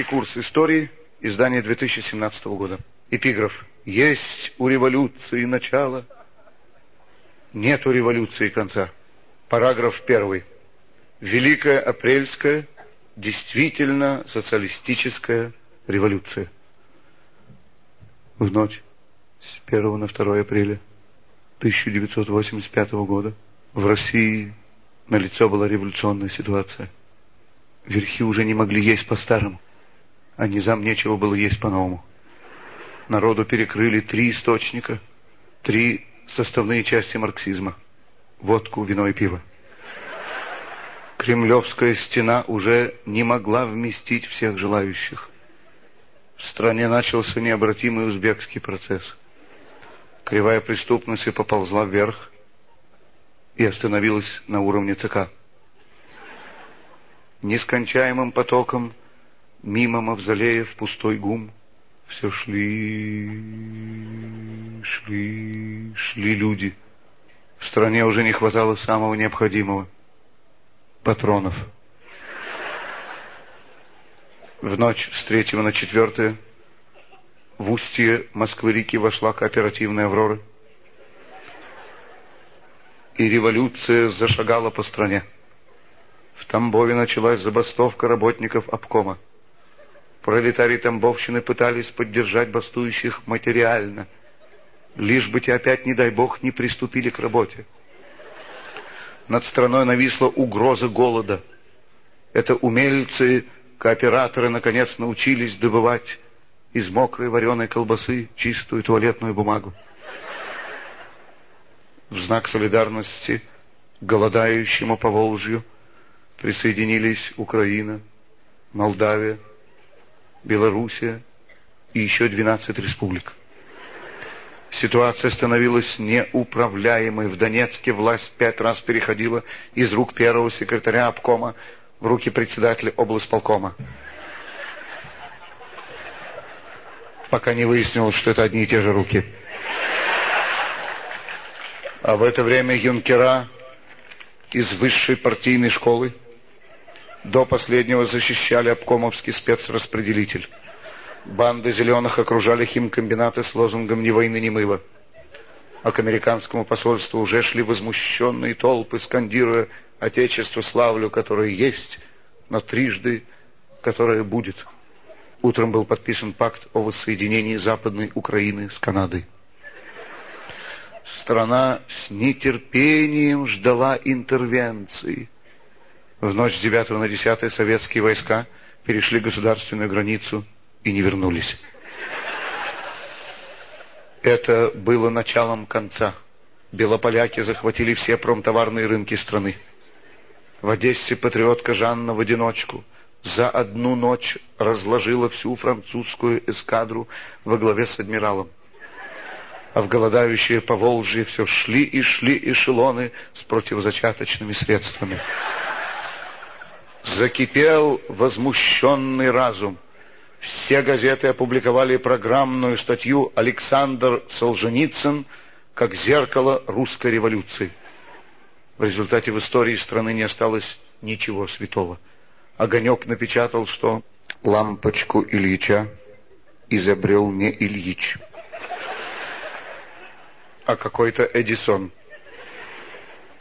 Краткий курс истории, издание 2017 года. Эпиграф. Есть у революции начало, нет у революции конца. Параграф первый. Великая апрельская, действительно социалистическая революция. В ночь с 1 на 2 апреля 1985 года в России на лицо была революционная ситуация. Верхи уже не могли есть по-старому, а низам нечего было есть по-новому. Народу перекрыли три источника, три составные части марксизма – водку, вино и пиво. Кремлевская стена уже не могла вместить всех желающих. В стране начался необратимый узбекский процесс. Кривая преступности поползла вверх и остановилась на уровне ЦК. Нескончаемым потоком мимо мавзолеев пустой гум все шли, шли, шли люди. В стране уже не хватало самого необходимого — патронов. В ночь с третьего на четвертое в устье Москвы-реки вошла кооперативная «Аврора». И революция зашагала по стране. В Тамбове началась забастовка работников обкома. Пролетарии Тамбовщины пытались поддержать бастующих материально, лишь бы те опять, не дай бог, не приступили к работе. Над страной нависла угроза голода. Это умельцы, кооператоры, наконец научились добывать из мокрой вареной колбасы чистую туалетную бумагу. В знак солидарности голодающему по Волжью присоединились Украина, Молдавия, Белоруссия и еще 12 республик. Ситуация становилась неуправляемой. В Донецке власть пять раз переходила из рук первого секретаря обкома в руки председателя облсполкома. Пока не выяснилось, что это одни и те же руки. А в это время юнкера из высшей партийной школы до последнего защищали обкомовский спецраспределитель. Банды зеленых окружали химкомбинаты с лозунгом «Ни войны, ни мыла». А к американскому посольству уже шли возмущенные толпы, скандируя «Отечество славлю, которое есть, но трижды, которое будет». Утром был подписан пакт о воссоединении Западной Украины с Канадой. Страна с нетерпением ждала интервенции – в ночь с 9 на 10 советские войска перешли государственную границу и не вернулись. Это было началом конца. Белополяки захватили все промтоварные рынки страны. В Одессе патриотка Жанна в одиночку за одну ночь разложила всю французскую эскадру во главе с адмиралом. А в голодающие Поволжье все шли и шли эшелоны с противозачаточными средствами. Закипел возмущенный разум. Все газеты опубликовали программную статью «Александр Солженицын как зеркало русской революции». В результате в истории страны не осталось ничего святого. Огонек напечатал, что лампочку Ильича изобрел не Ильич, а какой-то Эдисон –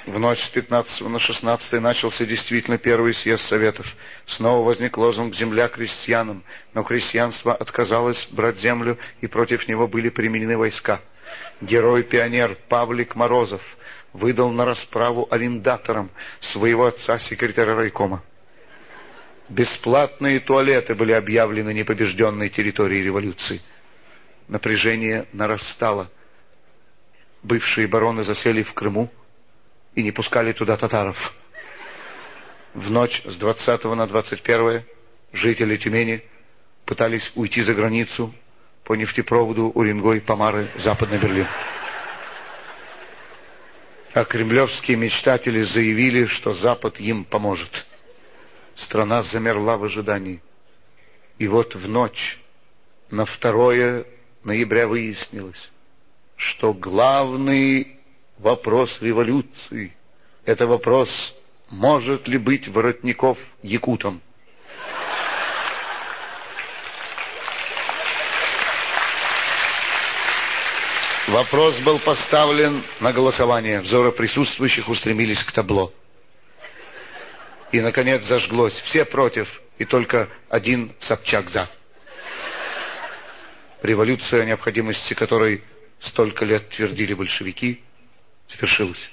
в ночь с 15 на 16 начался действительно первый съезд Советов. Снова возник лозунг «Земля крестьянам», но крестьянство отказалось брать землю, и против него были применены войска. Герой-пионер Павлик Морозов выдал на расправу арендаторам своего отца-секретаря райкома. Бесплатные туалеты были объявлены непобежденной территорией революции. Напряжение нарастало. Бывшие бароны засели в Крыму, и не пускали туда татаров. В ночь с 20 на 21 жители Тюмени пытались уйти за границу по нефтепроводу Уренгой-Помары, Западный Берлин. А кремлевские мечтатели заявили, что Запад им поможет. Страна замерла в ожидании. И вот в ночь на 2 ноября выяснилось, что главный вопрос революции. Это вопрос, может ли быть Воротников якутом. Вопрос был поставлен на голосование. Взоры присутствующих устремились к табло. И, наконец, зажглось. Все против, и только один Собчак за. Революция, о необходимости которой столько лет твердили большевики, свершилась.